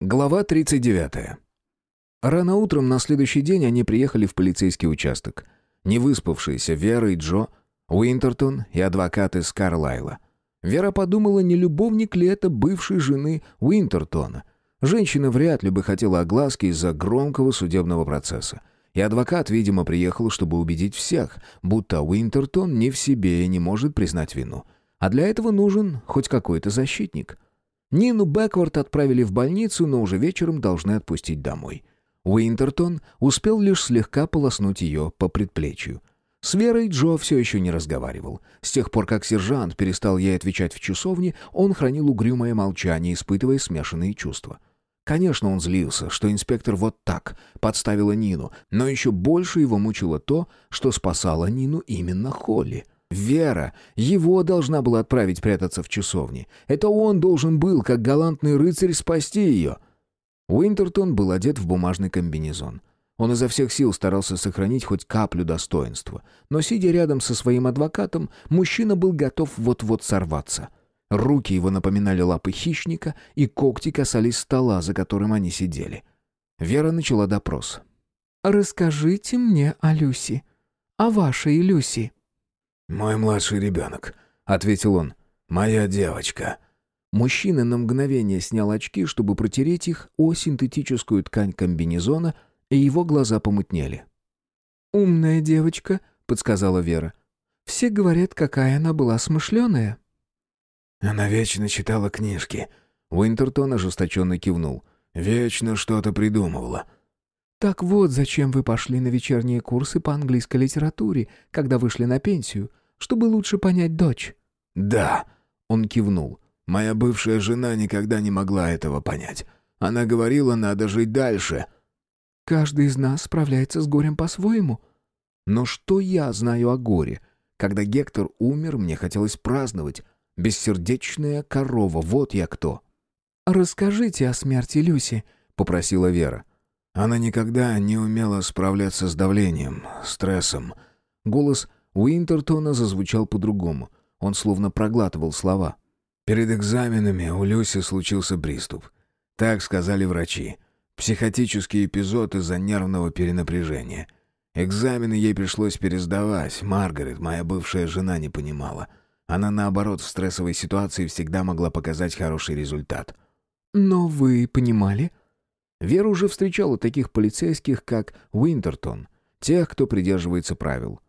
Глава 39. Рано утром на следующий день они приехали в полицейский участок. Невыспавшиеся Вера и Джо, Уинтертон и адвокат из Карлайла. Вера подумала, не любовник ли это бывшей жены Уинтертона. Женщина вряд ли бы хотела огласки из-за громкого судебного процесса. И адвокат, видимо, приехал, чтобы убедить всех, будто Уинтертон не в себе и не может признать вину. А для этого нужен хоть какой-то защитник. Нину Бэкворд отправили в больницу, но уже вечером должны отпустить домой. Уинтертон успел лишь слегка полоснуть ее по предплечью. С Верой Джо все еще не разговаривал. С тех пор, как сержант перестал ей отвечать в часовне, он хранил угрюмое молчание, испытывая смешанные чувства. Конечно, он злился, что инспектор вот так подставила Нину, но еще больше его мучило то, что спасала Нину именно Холли — Вера его должна была отправить прятаться в часовне. Это он должен был, как галантный рыцарь, спасти ее. Уинтертон был одет в бумажный комбинезон. Он изо всех сил старался сохранить хоть каплю достоинства. Но, сидя рядом со своим адвокатом, мужчина был готов вот-вот сорваться. Руки его напоминали лапы хищника, и когти касались стола, за которым они сидели. Вера начала допрос. «Расскажите мне о Люси. О вашей Люси». «Мой младший ребенок», — ответил он. «Моя девочка». Мужчина на мгновение снял очки, чтобы протереть их о синтетическую ткань комбинезона, и его глаза помутнели. «Умная девочка», — подсказала Вера. «Все говорят, какая она была смышленая». «Она вечно читала книжки». Уинтертон ожесточенно кивнул. «Вечно что-то придумывала». «Так вот, зачем вы пошли на вечерние курсы по английской литературе, когда вышли на пенсию чтобы лучше понять дочь». «Да», — он кивнул. «Моя бывшая жена никогда не могла этого понять. Она говорила, надо жить дальше». «Каждый из нас справляется с горем по-своему». «Но что я знаю о горе? Когда Гектор умер, мне хотелось праздновать. Бессердечная корова, вот я кто». «Расскажите о смерти Люси», — попросила Вера. Она никогда не умела справляться с давлением, стрессом. Голос Уинтертона зазвучал по-другому. Он словно проглатывал слова. «Перед экзаменами у Люси случился приступ. Так сказали врачи. Психотический эпизод из-за нервного перенапряжения. Экзамены ей пришлось пересдавать. Маргарет, моя бывшая жена, не понимала. Она, наоборот, в стрессовой ситуации всегда могла показать хороший результат». «Но вы понимали?» Вера уже встречала таких полицейских, как Уинтертон, тех, кто придерживается правил.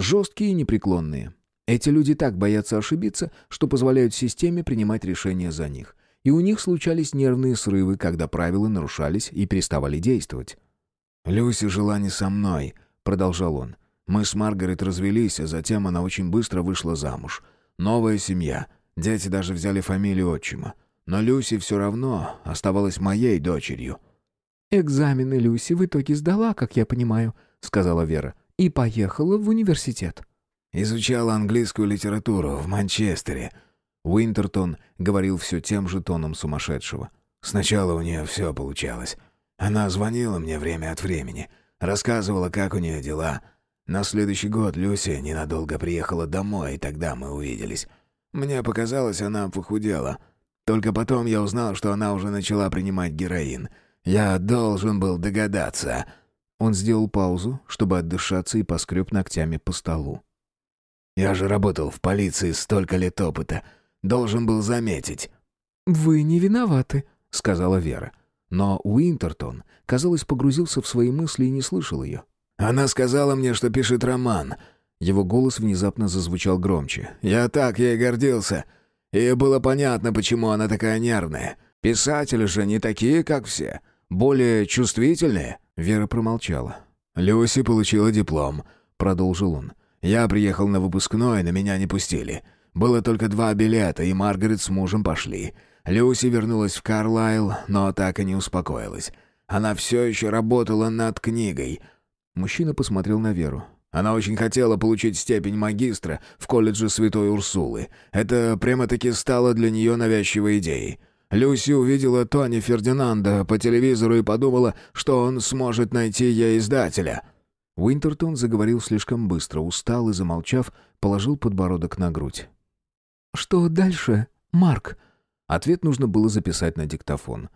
Жесткие и непреклонные. Эти люди так боятся ошибиться, что позволяют системе принимать решения за них. И у них случались нервные срывы, когда правила нарушались и переставали действовать. «Люси жила не со мной», — продолжал он. «Мы с Маргарет развелись, а затем она очень быстро вышла замуж. Новая семья. Дети даже взяли фамилию отчима. Но Люси все равно оставалась моей дочерью». «Экзамены Люси в итоге сдала, как я понимаю», — сказала Вера и поехала в университет. Изучала английскую литературу в Манчестере. Уинтертон говорил все тем же тоном сумасшедшего. Сначала у нее все получалось. Она звонила мне время от времени, рассказывала, как у нее дела. На следующий год Люся ненадолго приехала домой, и тогда мы увиделись. Мне показалось, она похудела. Только потом я узнал, что она уже начала принимать героин. Я должен был догадаться. Он сделал паузу, чтобы отдышаться и поскреб ногтями по столу. «Я же работал в полиции столько лет опыта. Должен был заметить». «Вы не виноваты», — сказала Вера. Но Уинтертон, казалось, погрузился в свои мысли и не слышал ее. «Она сказала мне, что пишет роман». Его голос внезапно зазвучал громче. «Я так ей гордился. И было понятно, почему она такая нервная. Писатели же не такие, как все. Более чувствительные». Вера промолчала. «Люси получила диплом», — продолжил он. «Я приехал на выпускной, на меня не пустили. Было только два билета, и Маргарет с мужем пошли. Люси вернулась в Карлайл, но так и не успокоилась. Она все еще работала над книгой». Мужчина посмотрел на Веру. Она очень хотела получить степень магистра в колледже Святой Урсулы. Это прямо-таки стало для нее навязчивой идеей. Люси увидела Тони Фердинанда по телевизору и подумала, что он сможет найти ей издателя. Уинтертон заговорил слишком быстро, устал и, замолчав, положил подбородок на грудь. «Что дальше, Марк?» Ответ нужно было записать на диктофон.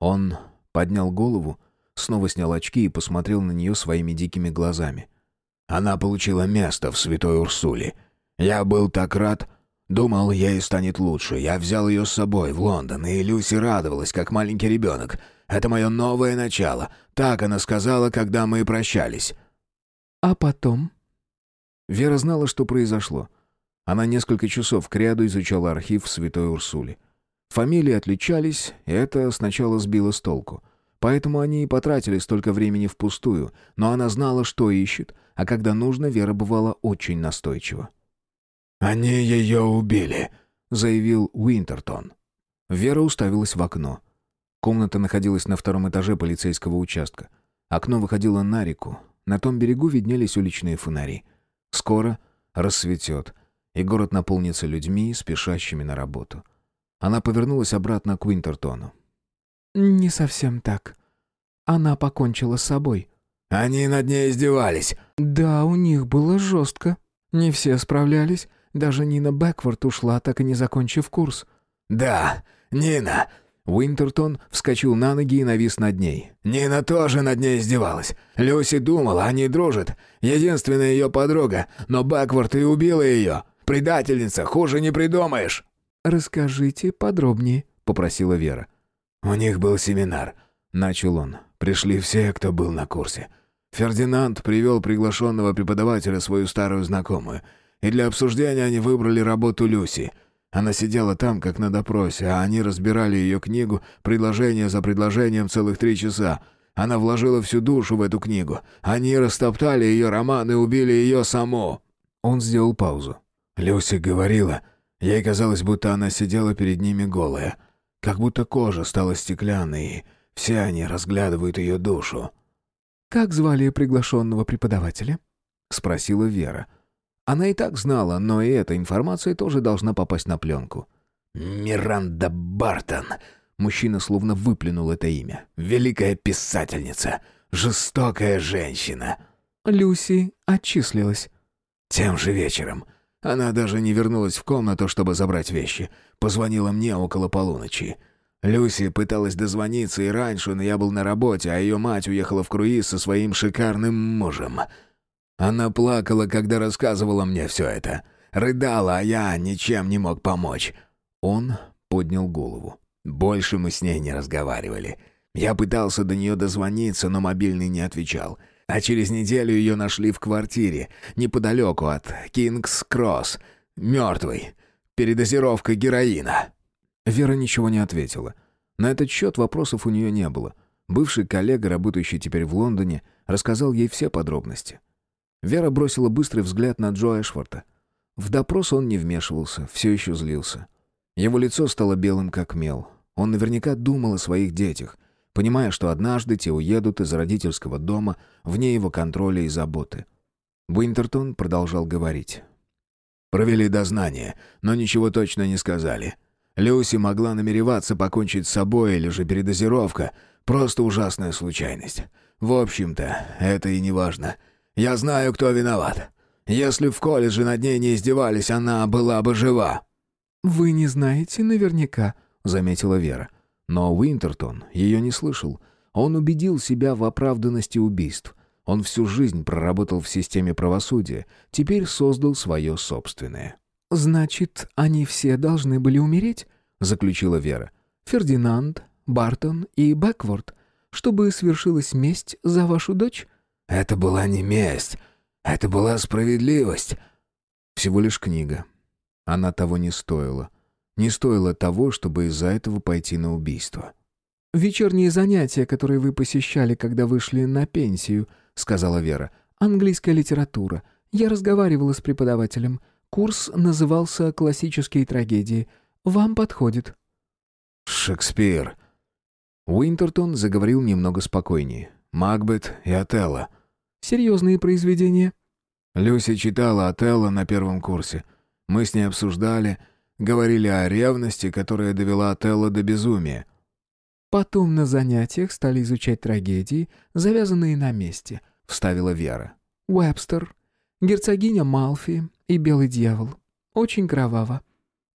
Он поднял голову, снова снял очки и посмотрел на нее своими дикими глазами. «Она получила место в Святой Урсуле. Я был так рад. Думал, ей станет лучше. Я взял ее с собой в Лондон, и Люси радовалась, как маленький ребенок. Это мое новое начало. Так она сказала, когда мы прощались». «А потом?» Вера знала, что произошло. Она несколько часов кряду изучала архив Святой Урсули. Фамилии отличались, и это сначала сбило с толку. Поэтому они и потратили столько времени впустую, но она знала, что ищет, а когда нужно, Вера бывала очень настойчива. «Они ее убили», — заявил Уинтертон. Вера уставилась в окно. Комната находилась на втором этаже полицейского участка. Окно выходило на реку. На том берегу виднелись уличные фонари. Скоро рассветет, и город наполнится людьми, спешащими на работу. Она повернулась обратно к Уинтертону. «Не совсем так. Она покончила с собой». «Они над ней издевались». «Да, у них было жестко. Не все справлялись. Даже Нина Бэкворд ушла, так и не закончив курс». «Да, Нина». Уинтертон вскочил на ноги и навис над ней. «Нина тоже над ней издевалась. Люси думала, они дружат. Единственная ее подруга, но Бэкворд и убила ее. Предательница, хуже не придумаешь». «Расскажите подробнее», — попросила Вера. «У них был семинар», — начал он. «Пришли все, кто был на курсе. Фердинанд привел приглашенного преподавателя свою старую знакомую, и для обсуждения они выбрали работу Люси. Она сидела там, как на допросе, а они разбирали ее книгу предложение за предложением целых три часа. Она вложила всю душу в эту книгу. Они растоптали ее роман и убили ее саму». Он сделал паузу. Люси говорила, ей казалось, будто она сидела перед ними голая. Как будто кожа стала стеклянной, и все они разглядывают ее душу. «Как звали приглашенного преподавателя?» — спросила Вера. Она и так знала, но и эта информация тоже должна попасть на пленку. «Миранда Бартон!» Мужчина словно выплюнул это имя. «Великая писательница! Жестокая женщина!» Люси отчислилась. Тем же вечером. Она даже не вернулась в комнату, чтобы забрать вещи. Позвонила мне около полуночи. Люси пыталась дозвониться и раньше, но я был на работе, а ее мать уехала в круиз со своим шикарным мужем. Она плакала, когда рассказывала мне все это. Рыдала, а я ничем не мог помочь. Он поднял голову. Больше мы с ней не разговаривали. Я пытался до нее дозвониться, но мобильный не отвечал. А через неделю ее нашли в квартире, неподалеку от Кингс-Кросс, мертвый. Передозировка героина». Вера ничего не ответила. На этот счет вопросов у нее не было. Бывший коллега, работающий теперь в Лондоне, рассказал ей все подробности. Вера бросила быстрый взгляд на Джо Эшфорта. В допрос он не вмешивался, все еще злился. Его лицо стало белым как мел. Он наверняка думал о своих детях, понимая, что однажды те уедут из родительского дома вне его контроля и заботы. Уинтертон продолжал говорить. «Провели дознание, но ничего точно не сказали. Люси могла намереваться покончить с собой или же передозировка. Просто ужасная случайность. В общем-то, это и не важно. Я знаю, кто виноват. Если в колледже над ней не издевались, она была бы жива». «Вы не знаете наверняка», — заметила Вера. Но Уинтертон ее не слышал. Он убедил себя в оправданности убийств. Он всю жизнь проработал в системе правосудия, теперь создал свое собственное. «Значит, они все должны были умереть?» — заключила Вера. «Фердинанд, Бартон и Бэкворд, чтобы свершилась месть за вашу дочь?» «Это была не месть, это была справедливость». Всего лишь книга. Она того не стоила не стоило того, чтобы из-за этого пойти на убийство. «Вечерние занятия, которые вы посещали, когда вышли на пенсию», — сказала Вера. «Английская литература. Я разговаривала с преподавателем. Курс назывался «Классические трагедии». Вам подходит». «Шекспир». Уинтертон заговорил немного спокойнее. «Макбет и Отелло». «Серьезные произведения?» Люси читала Отелло на первом курсе. Мы с ней обсуждали... Говорили о ревности, которая довела Отелло до безумия. «Потом на занятиях стали изучать трагедии, завязанные на месте», — вставила Вера. «Уэбстер, герцогиня Малфи и Белый дьявол. Очень кроваво.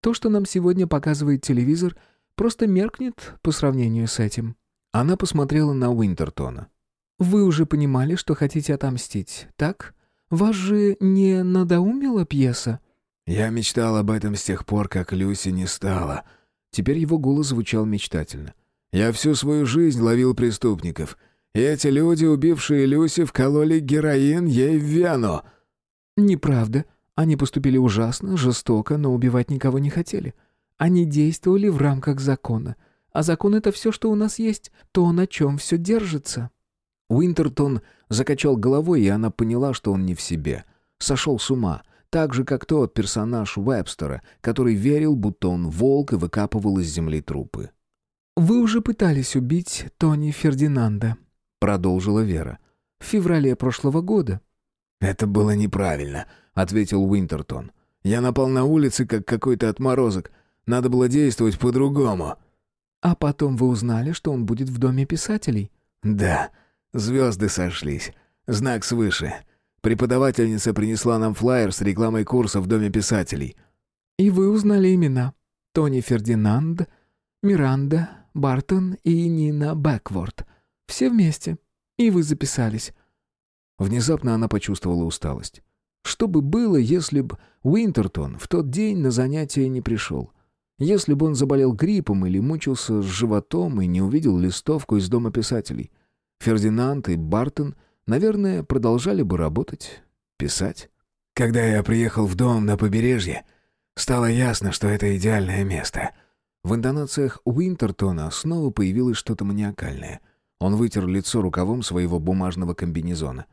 То, что нам сегодня показывает телевизор, просто меркнет по сравнению с этим». Она посмотрела на Уинтертона. «Вы уже понимали, что хотите отомстить, так? Вас же не надоумила пьеса?» «Я мечтал об этом с тех пор, как Люси не стала». Теперь его голос звучал мечтательно. «Я всю свою жизнь ловил преступников. И эти люди, убившие Люси, вкололи героин ей в вену». «Неправда. Они поступили ужасно, жестоко, но убивать никого не хотели. Они действовали в рамках закона. А закон — это все, что у нас есть, то, на чем все держится». Уинтертон закачал головой, и она поняла, что он не в себе. Сошел с ума. Так же, как тот персонаж Вебстера, который верил, будто он волк и выкапывал из земли трупы. «Вы уже пытались убить Тони Фердинанда», — продолжила Вера. «В феврале прошлого года». «Это было неправильно», — ответил Уинтертон. «Я напал на улице, как какой-то отморозок. Надо было действовать по-другому». «А потом вы узнали, что он будет в Доме писателей?» «Да. Звезды сошлись. Знак свыше. Преподавательница принесла нам флаер с рекламой курса в Доме писателей». «И вы узнали имена. Тони Фердинанд, Миранда, Бартон и Нина Бэкворд. Все вместе. И вы записались». Внезапно она почувствовала усталость. Что бы было, если бы Уинтертон в тот день на занятия не пришел? Если бы он заболел гриппом или мучился с животом и не увидел листовку из Дома писателей? Фердинанд и Бартон, наверное, продолжали бы работать, писать. «Когда я приехал в дом на побережье, стало ясно, что это идеальное место». В интонациях Уинтертона снова появилось что-то маниакальное. Он вытер лицо рукавом своего бумажного комбинезона.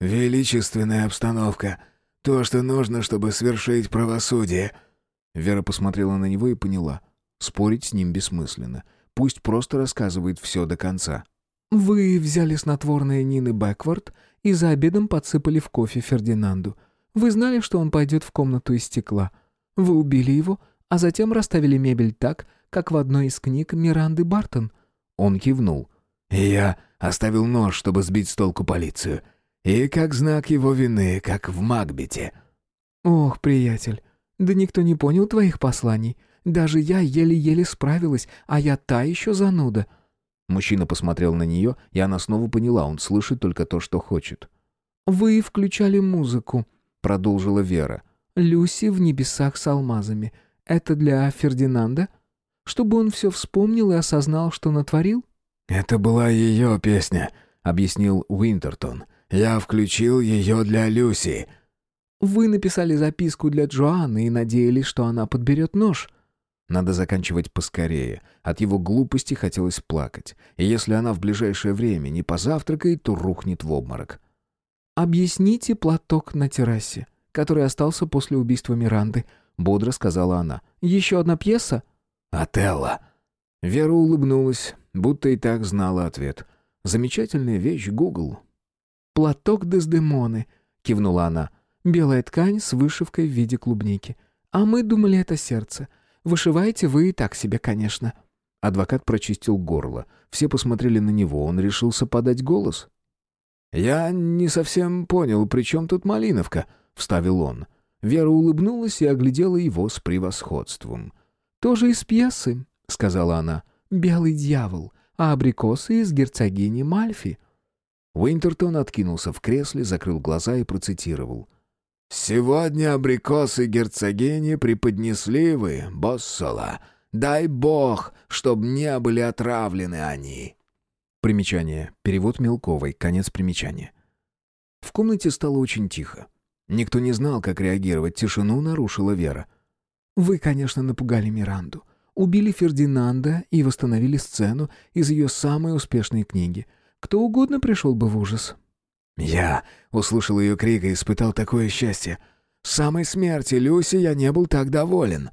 «Величественная обстановка. То, что нужно, чтобы свершить правосудие». Вера посмотрела на него и поняла. Спорить с ним бессмысленно. Пусть просто рассказывает все до конца. «Вы взяли снотворное Нины Бэкворд и за обедом подсыпали в кофе Фердинанду. Вы знали, что он пойдет в комнату из стекла. Вы убили его, а затем расставили мебель так, как в одной из книг Миранды Бартон». Он кивнул. «И я оставил нож, чтобы сбить с толку полицию. И как знак его вины, как в Макбете». «Ох, приятель, да никто не понял твоих посланий. Даже я еле-еле справилась, а я та еще зануда». Мужчина посмотрел на нее, и она снова поняла, он слышит только то, что хочет. «Вы включали музыку», — продолжила Вера. «Люси в небесах с алмазами. Это для Фердинанда? Чтобы он все вспомнил и осознал, что натворил?» «Это была ее песня», — объяснил Уинтертон. «Я включил ее для Люси». «Вы написали записку для Джоанны и надеялись, что она подберет нож?» Надо заканчивать поскорее. От его глупости хотелось плакать. И если она в ближайшее время не позавтракает, то рухнет в обморок. «Объясните платок на террасе, который остался после убийства Миранды», — бодро сказала она. «Еще одна пьеса?» «Отелло». Вера улыбнулась, будто и так знала ответ. «Замечательная вещь, Гугл». «Платок Дездемоны», — кивнула она. «Белая ткань с вышивкой в виде клубники. А мы думали, это сердце. Вышиваете вы и так себе, конечно». Адвокат прочистил горло. Все посмотрели на него, он решился подать голос. «Я не совсем понял, при чем тут Малиновка?» — вставил он. Вера улыбнулась и оглядела его с превосходством. «Тоже из пьесы», — сказала она. «Белый дьявол, а абрикосы из герцогини Мальфи». Уинтертон откинулся в кресле, закрыл глаза и процитировал — «Сегодня абрикосы герцогини преподнесли вы, Боссола. Дай бог, чтоб не были отравлены они». Примечание. Перевод Мелковой. Конец примечания. В комнате стало очень тихо. Никто не знал, как реагировать. Тишину нарушила Вера. «Вы, конечно, напугали Миранду. Убили Фердинанда и восстановили сцену из ее самой успешной книги. Кто угодно пришел бы в ужас. Я услышал ее крик и испытал такое счастье. С самой смерти Люси я не был так доволен.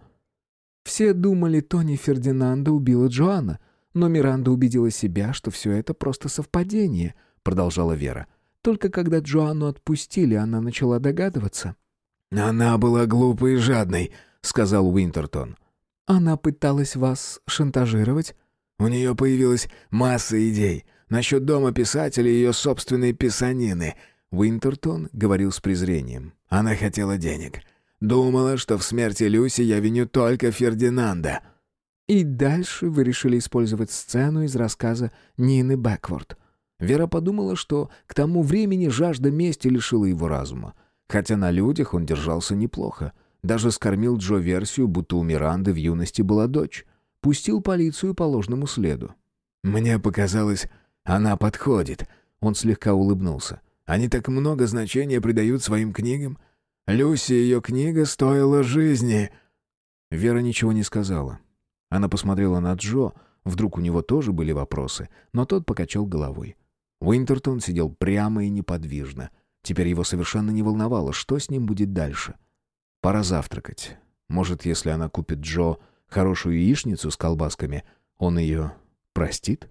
Все думали, Тони Фердинанда убила Джоанна, но Миранда убедила себя, что все это просто совпадение, продолжала Вера. Только когда Джоанну отпустили, она начала догадываться. «Она была глупой и жадной», — сказал Уинтертон. «Она пыталась вас шантажировать?» «У нее появилась масса идей. Насчет дома писателя и ее собственной писанины. Уинтертон говорил с презрением. Она хотела денег. Думала, что в смерти Люси я виню только Фердинанда. И дальше вы решили использовать сцену из рассказа Нины Бэкворд. Вера подумала, что к тому времени жажда мести лишила его разума. Хотя на людях он держался неплохо. Даже скормил Джо версию, будто у Миранды в юности была дочь. Пустил полицию по ложному следу. «Мне показалось, она подходит». Он слегка улыбнулся. «Они так много значения придают своим книгам. Люси, ее книга стоила жизни». Вера ничего не сказала. Она посмотрела на Джо, вдруг у него тоже были вопросы, но тот покачал головой. Уинтертон сидел прямо и неподвижно. Теперь его совершенно не волновало, что с ним будет дальше. Пора завтракать. Может, если она купит Джо хорошую яичницу с колбасками, он ее простит?